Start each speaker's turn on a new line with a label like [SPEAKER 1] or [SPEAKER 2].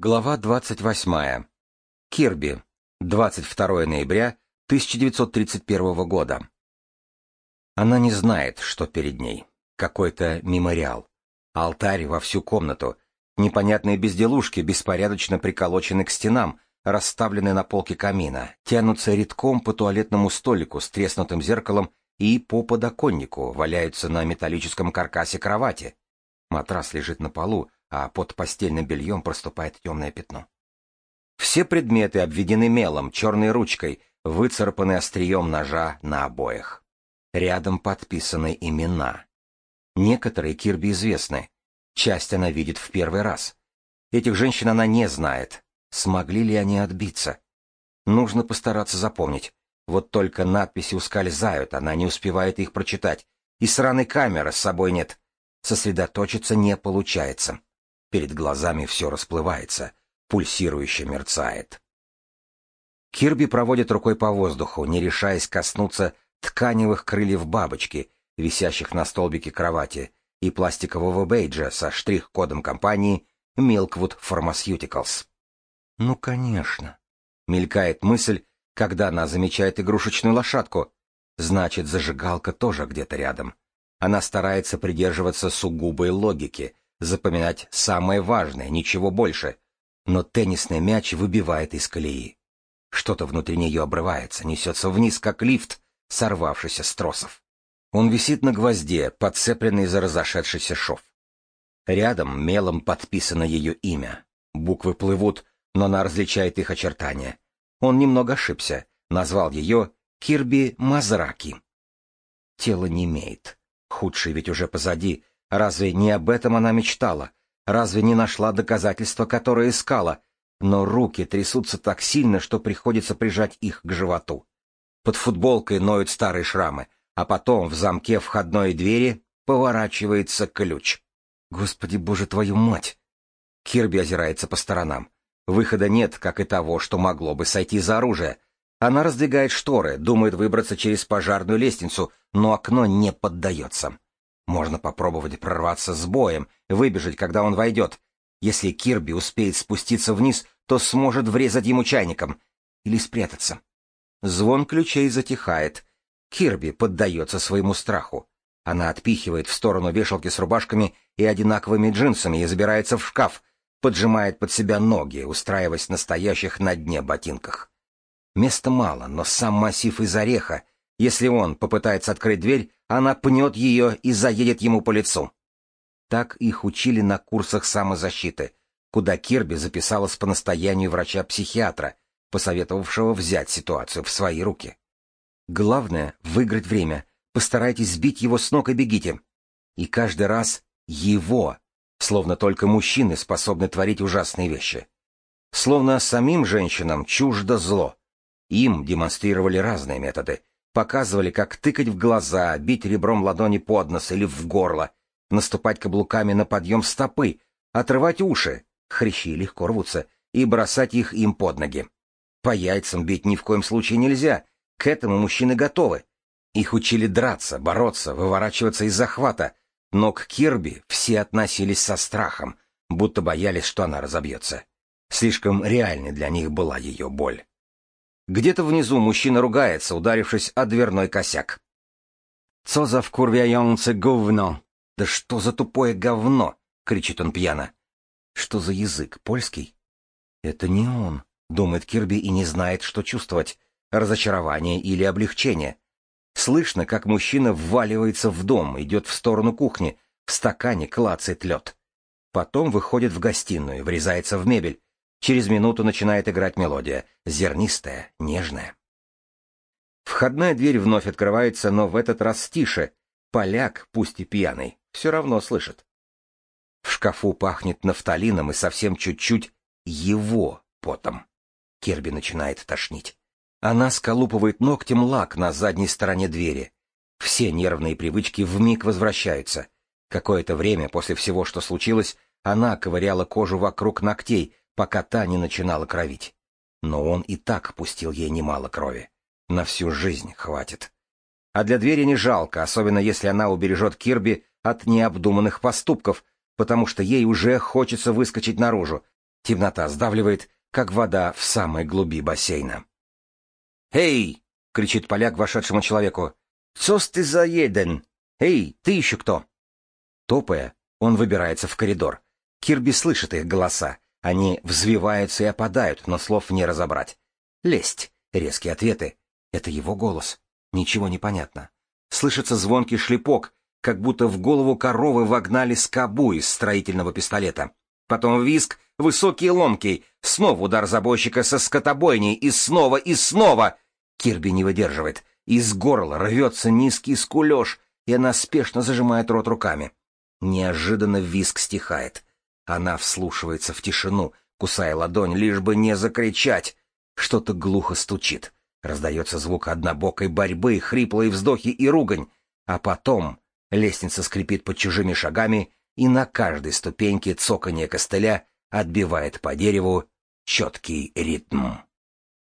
[SPEAKER 1] Глава 28. Кирби. 22 ноября 1931 года. Она не знает, что перед ней. Какой-то мемориал. Алтарь во всю комнату. Непонятные безделушки беспорядочно приколочены к стенам, расставлены на полке камина, тянутся редком по туалетному столику с треснутым зеркалом и по подоконнику, валяются на металлическом каркасе кровати. Матрас лежит на полу, а под постельным бельем проступает темное пятно. Все предметы обведены мелом, черной ручкой, выцарапаны острием ножа на обоях. Рядом подписаны имена. Некоторые Кирби известны. Часть она видит в первый раз. Этих женщин она не знает. Смогли ли они отбиться? Нужно постараться запомнить. Вот только надписи ускользают, она не успевает их прочитать. И сраной камеры с собой нет. Сосредоточиться не получается. Перед глазами все расплывается, пульсирующе мерцает. Кирби проводит рукой по воздуху, не решаясь коснуться тканевых крыльев бабочки, висящих на столбике кровати, и пластикового бейджа со штрих-кодом компании Milkwood Pharmaceuticals. Ну, конечно. Мелькает мысль, когда она замечает игрушечную лошадку. Значит, зажигалка тоже где-то рядом. Она старается придерживаться сугубой логики, запоминать самое важное, ничего больше. Но теннисный мяч выбивает из колеи. Что-то внутри нее обрывается, несется вниз, как лифт, сорвавшийся с тросов. Он висит на гвозде, подцепленный за разошедшийся шов. Рядом мелом подписано ее имя. Буквы плывут, но она различает их очертания. Он немного ошибся, назвал ее Кирби Мазраки. Тело не имеет. Худшее ведь уже позади, Разве не об этом она мечтала? Разве не нашла доказательства, которые искала? Но руки трясутся так сильно, что приходится прижать их к животу. Под футболкой ноют старые шрамы, а потом в замке входной двери поворачивается ключ. Господи боже твою мать! Кирби озирается по сторонам. Выхода нет, как и того, что могло бы сойти за оружие. Она раздвигает шторы, думает выбраться через пожарную лестницу, но окно не поддается. Можно попробовать прорваться с боем, выбежать, когда он войдет. Если Кирби успеет спуститься вниз, то сможет врезать ему чайником. Или спрятаться. Звон ключей затихает. Кирби поддается своему страху. Она отпихивает в сторону вешалки с рубашками и одинаковыми джинсами и забирается в шкаф, поджимает под себя ноги, устраиваясь на стоящих на дне ботинках. Места мало, но сам массив из ореха. Если он попытается открыть дверь, она пнет ее и заедет ему по лицу. Так их учили на курсах самозащиты, куда Кирби записалась по настоянию врача-психиатра, посоветовавшего взять ситуацию в свои руки. Главное — выиграть время. Постарайтесь сбить его с ног и бегите. И каждый раз его, словно только мужчины способны творить ужасные вещи. Словно самим женщинам чуждо зло. Им демонстрировали разные методы, Показывали, как тыкать в глаза, бить ребром ладони под нос или в горло, наступать каблуками на подъем стопы, отрывать уши, хрящи легко рвутся, и бросать их им под ноги. По яйцам бить ни в коем случае нельзя, к этому мужчины готовы. Их учили драться, бороться, выворачиваться из захвата, но к Кирби все относились со страхом, будто боялись, что она разобьется. Слишком реальной для них была ее боль. Где-то внизу мужчина ругается, ударившись о дверной косяк. «Цо за вкурвяёнце говно!» «Да что за тупое говно!» — кричит он пьяно. «Что за язык? Польский?» «Это не он», — думает Кирби и не знает, что чувствовать — разочарование или облегчение. Слышно, как мужчина вваливается в дом, идет в сторону кухни, в стакане клацает лед. Потом выходит в гостиную, врезается в мебель, Через минуту начинает играть мелодия, зернистая, нежная. Входная дверь вновь открывается, но в этот раз тише. Поляк, пусть и пьяный, все равно слышит. В шкафу пахнет нафталином и совсем чуть-чуть его потом. Керби начинает тошнить. Она сколупывает ногтем лак на задней стороне двери. Все нервные привычки вмиг возвращаются. Какое-то время после всего, что случилось, она ковыряла кожу вокруг ногтей, пока та не начинала кровить. Но он и так пустил ей немало крови. На всю жизнь хватит. А для двери не жалко, особенно если она убережет Кирби от необдуманных поступков, потому что ей уже хочется выскочить наружу, Темнота сдавливает, как вода в самой глуби бассейна. «Эй!» — кричит поляк вошедшему человеку. «Цос ты за еден? Эй, ты еще кто?» Топая, он выбирается в коридор. Кирби слышит их голоса. Они взвиваются и опадают, но слов не разобрать. Лесть, резкие ответы. Это его голос. Ничего не понятно. Слышится звонкий шлепок, как будто в голову коровы вогнали скобу из строительного пистолета. Потом виск, высокий и ломкий, снова удар забойщика со скотобойней, и снова, и снова. Кирби не выдерживает. Из горла рвется низкий скулеж, и она спешно зажимает рот руками. Неожиданно виск стихает. Она вслушивается в тишину, кусая ладонь, лишь бы не закричать. Что-то глухо стучит. Раздается звук однобокой борьбы, хриплые вздохи и ругань. А потом лестница скрипит под чужими шагами, и на каждой ступеньке цоканье костыля отбивает по дереву четкий ритм.